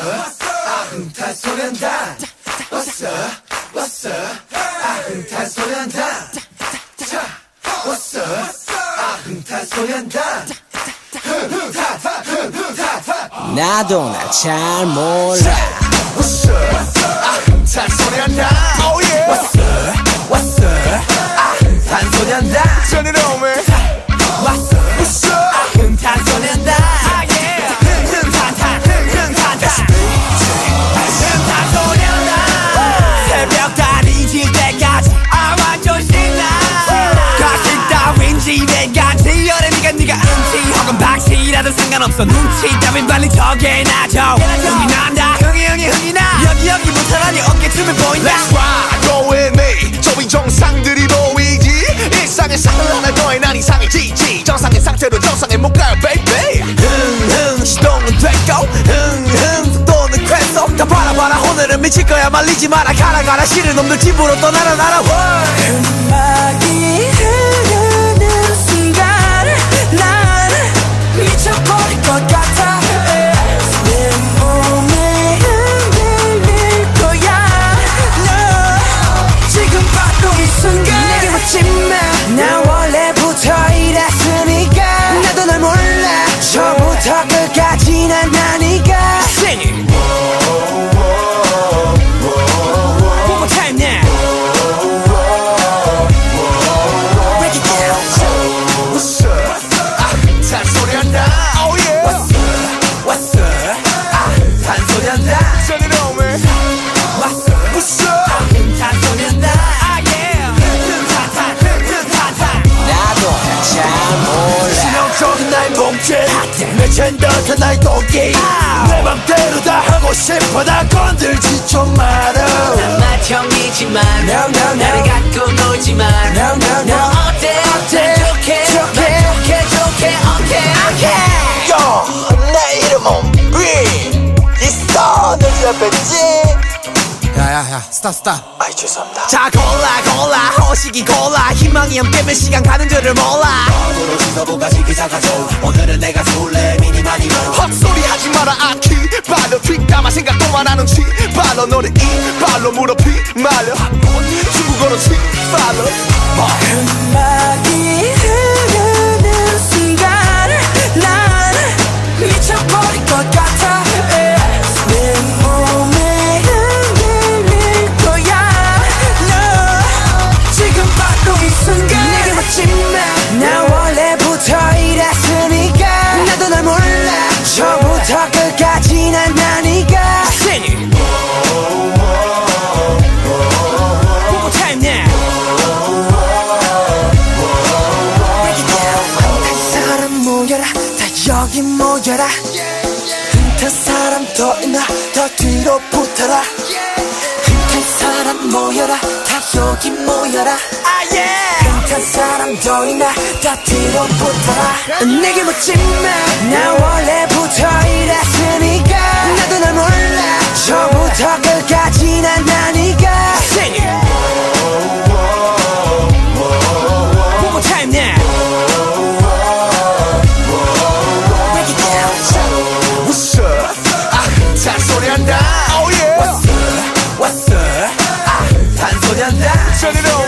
아흥탄 소년단 What's up 아흥탄 소년단 자 up 아흥탄 소년단 나도 날잘 몰라 up 아흥탄 소년단 Oh yeah 박씨라도 상관없어. 눈치 따윈 빨리 정해놔줘 흥이 난다. 흥이 흥이 흥이 나. 여기 여기 못하라니 어깨춤을 보인다. Let's ride, go with me. 저위 정상들이 보이지. 일상의 상을 하나 더해 난 이상해지지. 정상의 상태로 정상에 못 가요, baby. 흥흥 시동은 됐고. 흥흥 속도는 쾌속 다 봐라. 오늘은 미칠 거야. 말리지 마라. 가라 가라. 싫은 놈들 집으로 떠나라 나라. 음 도끼 내 맘대로 다 하고 싶어. 나 건들지 좀 마라 맏형이지만 No, no, no. 나를 갖고 놀지만 No, no, no. 너 어때? 어때? 난 좋게? 좋게. 난 좋게? 좋게? 오케이 내 이름은 Green. 있어, 내 옆에 지. 야야야 스탑 스탑. 아이, 죄송합니다. 자 골라 골라. 호식이 골라. 희망이 함께면 시간 가는 줄을 몰라. 헛소리 하지 마 라 아키. 발로 뒷담화 생각도만 하는 치 발로 너를 이 발로 무릎이 말려. 중국어로 치 모여라. 다 여기 모여라. 흠탄 사람 더 있나? 더 뒤로 붙어라. 흠탄 사람 모여라. 다 여기 모여라. 흠탄 사람 더 있나? 더 뒤로 붙어라. 내게 묻지 마 나 원래부터 Turn it on.